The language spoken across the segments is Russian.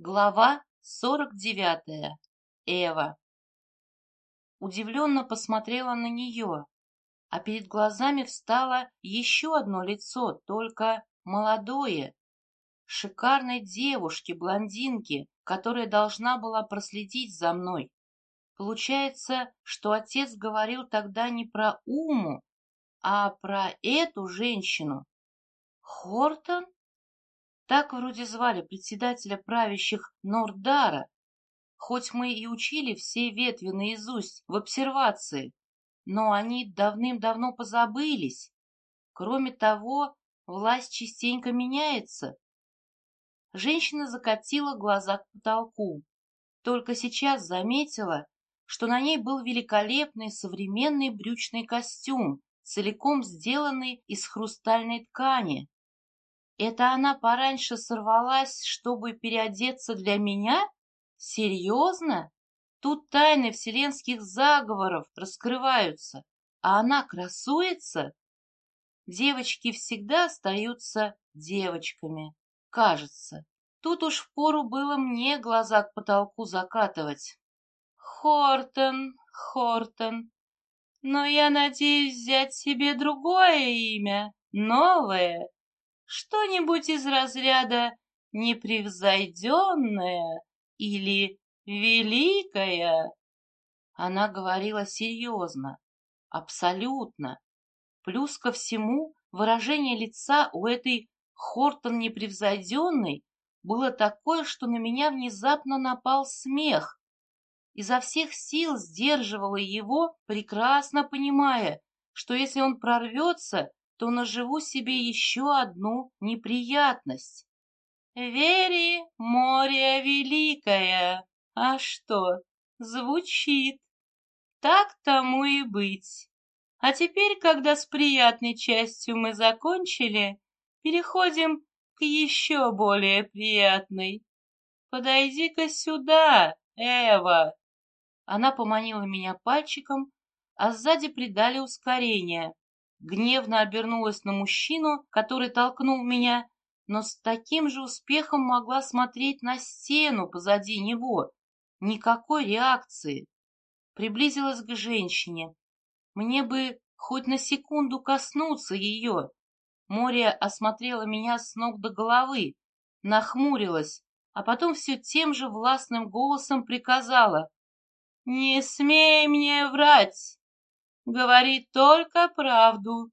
Глава сорок девятая. Эва. Удивленно посмотрела на нее, а перед глазами встало еще одно лицо, только молодое, шикарной девушки, блондинки, которая должна была проследить за мной. Получается, что отец говорил тогда не про Уму, а про эту женщину. Хортон? Так вроде звали председателя правящих Нордара, хоть мы и учили все ветви наизусть в обсервации, но они давным-давно позабылись. Кроме того, власть частенько меняется. Женщина закатила глаза к потолку. Только сейчас заметила, что на ней был великолепный современный брючный костюм, целиком сделанный из хрустальной ткани. Это она пораньше сорвалась, чтобы переодеться для меня? Серьезно? Тут тайны вселенских заговоров раскрываются, а она красуется? Девочки всегда остаются девочками, кажется. Тут уж впору было мне глаза к потолку закатывать. Хортон, Хортон, но я надеюсь взять себе другое имя, новое, что-нибудь из разряда «непревзойденная» или «великая». Она говорила серьезно, абсолютно. Плюс ко всему, выражение лица у этой Хортон непревзойденной было такое, что на меня внезапно напал смех. Изо всех сил сдерживала его, прекрасно понимая, что если он прорвется, то наживу себе еще одну неприятность. Вери, море великое, а что, звучит. Так тому и быть. А теперь, когда с приятной частью мы закончили, переходим к еще более приятной. Подойди-ка сюда, Эва. Она поманила меня пальчиком, а сзади придали ускорение гневно обернулась на мужчину, который толкнул меня, но с таким же успехом могла смотреть на стену позади него. Никакой реакции. Приблизилась к женщине. Мне бы хоть на секунду коснуться ее. Мория осмотрела меня с ног до головы, нахмурилась, а потом все тем же властным голосом приказала. «Не смей мне врать!» Говори только правду.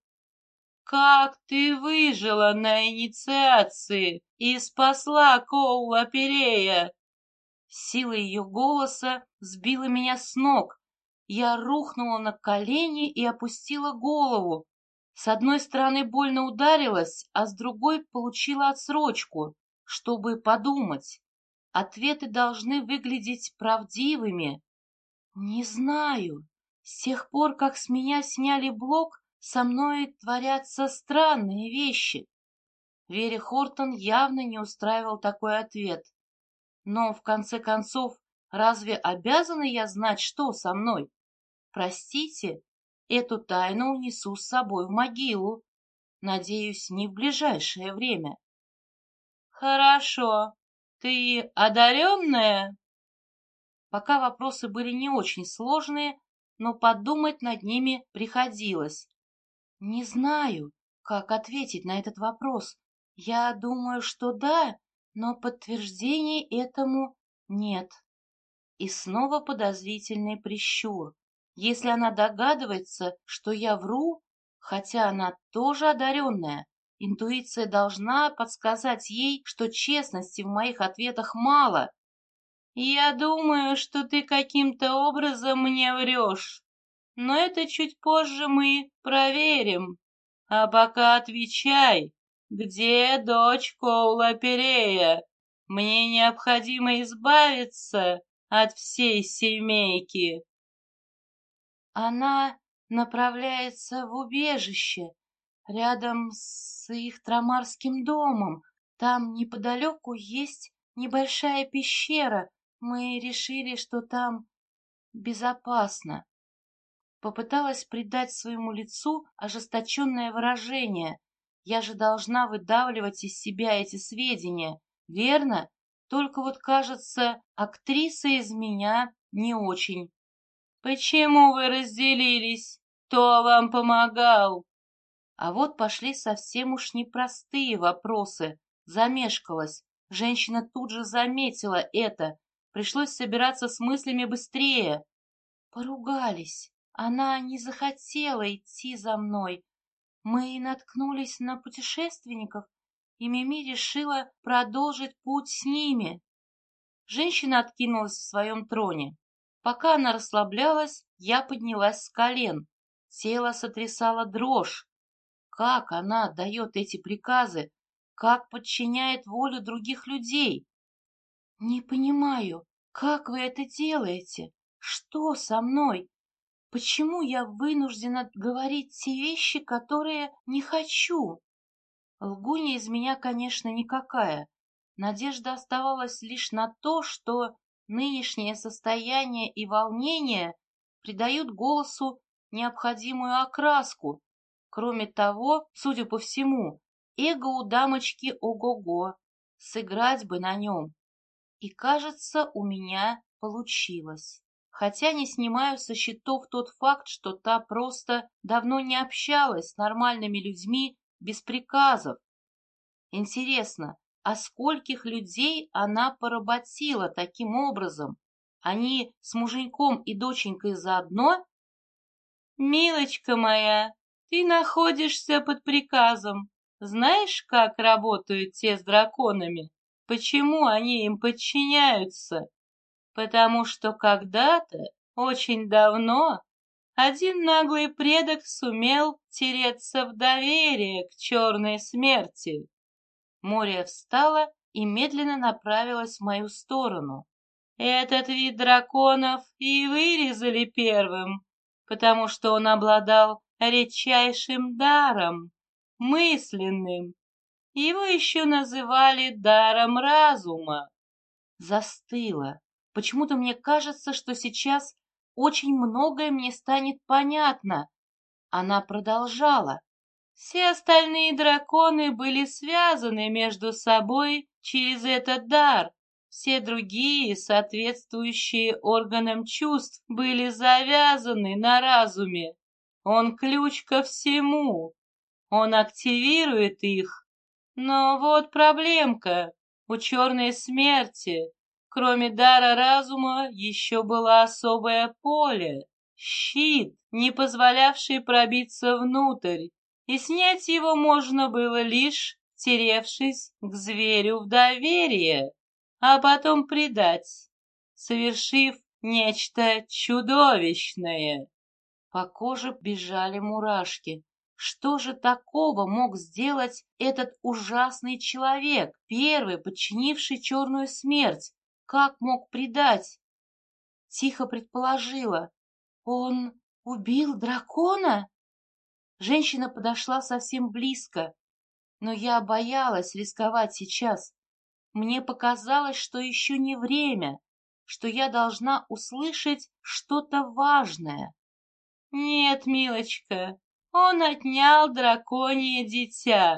Как ты выжила на инициации и спасла Коула Перея? Сила ее голоса сбила меня с ног. Я рухнула на колени и опустила голову. С одной стороны больно ударилась, а с другой получила отсрочку, чтобы подумать. Ответы должны выглядеть правдивыми. Не знаю. С тех пор, как с меня сняли блок, со мной творятся странные вещи. Вере Хортон явно не устраивал такой ответ. Но, в конце концов, разве обязана я знать, что со мной? Простите, эту тайну унесу с собой в могилу. Надеюсь, не в ближайшее время. Хорошо. Ты одаренная? Пока вопросы были не очень сложные, но подумать над ними приходилось. Не знаю, как ответить на этот вопрос. Я думаю, что да, но подтверждений этому нет. И снова подозрительный прищур. Если она догадывается, что я вру, хотя она тоже одаренная, интуиция должна подсказать ей, что честности в моих ответах мало, я думаю, что ты каким-то образом мне врешь, но это чуть позже мы проверим. А пока отвечай, где дочь Коула Перея? Мне необходимо избавиться от всей семейки. Она направляется в убежище рядом с их трамарским домом. Там неподалеку есть небольшая пещера, мы решили, что там безопасно. Попыталась придать своему лицу ожесточенное выражение. Я же должна выдавливать из себя эти сведения, верно? Только вот, кажется, актриса из меня не очень. Почему вы разделились? Кто вам помогал? А вот пошли совсем уж непростые вопросы. Замешкалась. Женщина тут же заметила это. Пришлось собираться с мыслями быстрее. Поругались. Она не захотела идти за мной. Мы наткнулись на путешественников, и Мими решила продолжить путь с ними. Женщина откинулась в своем троне. Пока она расслаблялась, я поднялась с колен. Тело сотрясало дрожь. Как она дает эти приказы? Как подчиняет волю других людей? Не понимаю, как вы это делаете? Что со мной? Почему я вынуждена говорить те вещи, которые не хочу? Лгунья из меня, конечно, никакая. Надежда оставалась лишь на то, что нынешнее состояние и волнение придают голосу необходимую окраску. Кроме того, судя по всему, эго у дамочки ого-го, сыграть бы на нем. И, кажется, у меня получилось. Хотя не снимаю со счетов тот факт, что та просто давно не общалась с нормальными людьми без приказов. Интересно, а скольких людей она поработила таким образом? Они с муженьком и доченькой заодно? Милочка моя, ты находишься под приказом. Знаешь, как работают те с драконами? Почему они им подчиняются? Потому что когда-то, очень давно, один наглый предок сумел тереться в доверие к черной смерти. Море встала и медленно направилась в мою сторону. Этот вид драконов и вырезали первым, потому что он обладал редчайшим даром, мысленным. Его еще называли даром разума. Застыла. Почему-то мне кажется, что сейчас очень многое мне станет понятно. Она продолжала. Все остальные драконы были связаны между собой через этот дар, все другие, соответствующие органам чувств, были завязаны на разуме. Он ключ ко всему. Он активирует их. Но вот проблемка. У черной смерти, кроме дара разума, еще было особое поле. Щит, не позволявший пробиться внутрь. И снять его можно было лишь, теревшись к зверю в доверие а потом предать, совершив нечто чудовищное. По коже бежали мурашки. Что же такого мог сделать этот ужасный человек, первый, подчинивший черную смерть? Как мог предать? Тихо предположила. Он убил дракона? Женщина подошла совсем близко, но я боялась рисковать сейчас. Мне показалось, что еще не время, что я должна услышать что-то важное. Нет, милочка, он отнял драконье дитя,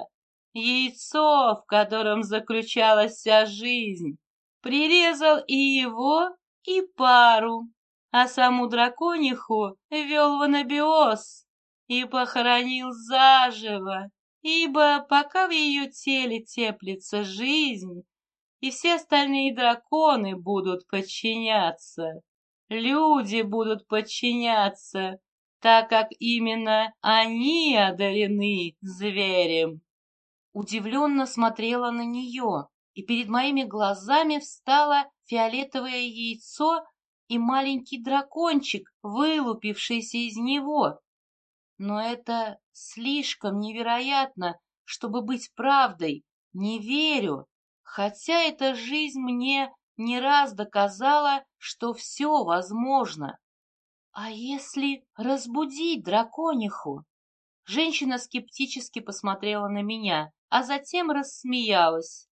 яйцо, в котором заключалась вся жизнь. Прирезал и его, и пару, а саму дракониху вел в анабиоз и похоронил заживо, ибо пока в ее теле теплится жизнь, и все остальные драконы будут подчиняться. Люди будут подчиняться, так как именно они одарены зверем. Удивленно смотрела на нее, и перед моими глазами встало фиолетовое яйцо и маленький дракончик, вылупившийся из него. Но это слишком невероятно, чтобы быть правдой. Не верю. Хотя эта жизнь мне не раз доказала, что все возможно. А если разбудить дракониху? Женщина скептически посмотрела на меня, а затем рассмеялась.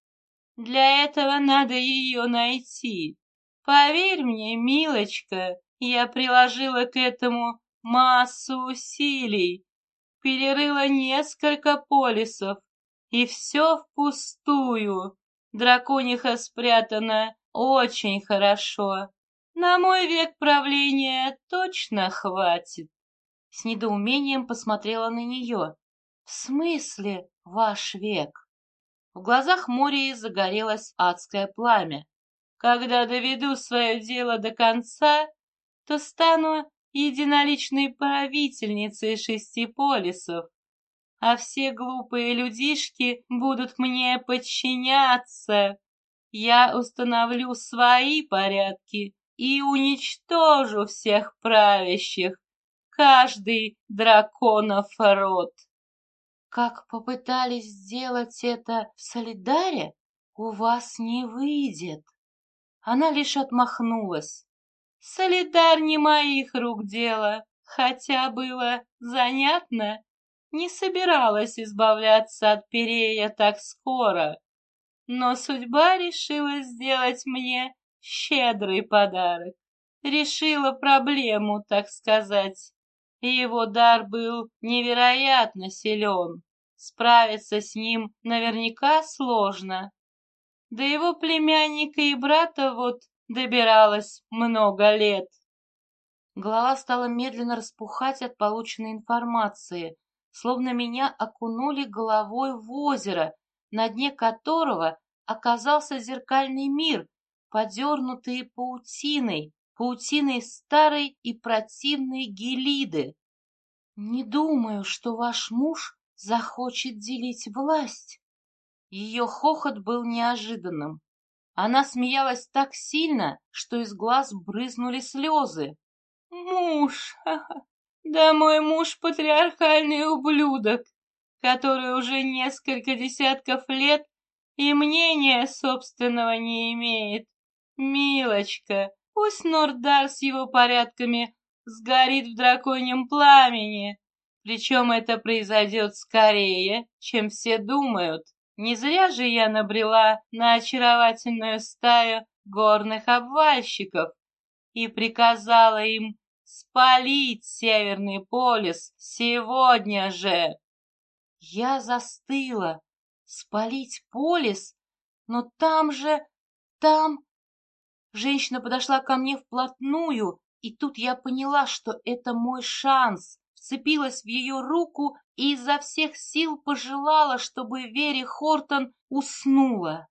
Для этого надо ее найти. Поверь мне, милочка, я приложила к этому массу усилий, перерыла несколько полисов, и все впустую. дракониха спрятана очень хорошо. На мой век правления точно хватит. С недоумением посмотрела на нее. В смысле ваш век? В глазах Мории загорелось адское пламя. Когда доведу свое дело до конца, то стану единоличной правительницей шести полисов, а все глупые людишки будут мне подчиняться. Я установлю свои порядки и уничтожу всех правящих, каждый драконов род. Как попытались сделать это в Солидаре, у вас не выйдет. Она лишь отмахнулась. Солидар не моих рук дело, хотя было занятно. Не собиралась избавляться от Перея так скоро, но судьба решила сделать мне щедрый подарок. Решила проблему, так сказать. Его дар был невероятно силен. Справиться с ним наверняка сложно. До его племянника и брата вот добиралась много лет. Голова стала медленно распухать от полученной информации, словно меня окунули головой в озеро, на дне которого оказался зеркальный мир, подернутый паутиной, паутиной старой и противной Гелиды. Не думаю, что ваш муж захочет делить власть. Ее хохот был неожиданным. Она смеялась так сильно, что из глаз брызнули слезы. «Муж! Да мой муж патриархальный ублюдок, который уже несколько десятков лет и мнения собственного не имеет. Милочка, пусть Нордар с его порядками сгорит в драконьем пламени, причем это произойдет скорее, чем все думают. Не зря же я набрела на очаровательную стаю горных обвальщиков и приказала им спалить Северный полюс сегодня же. Я застыла. Спалить полис? Но там же... там... Женщина подошла ко мне вплотную, и тут я поняла, что это мой шанс вцепилась в ее руку и изо всех сил пожелала, чтобы Вере Хортон уснула.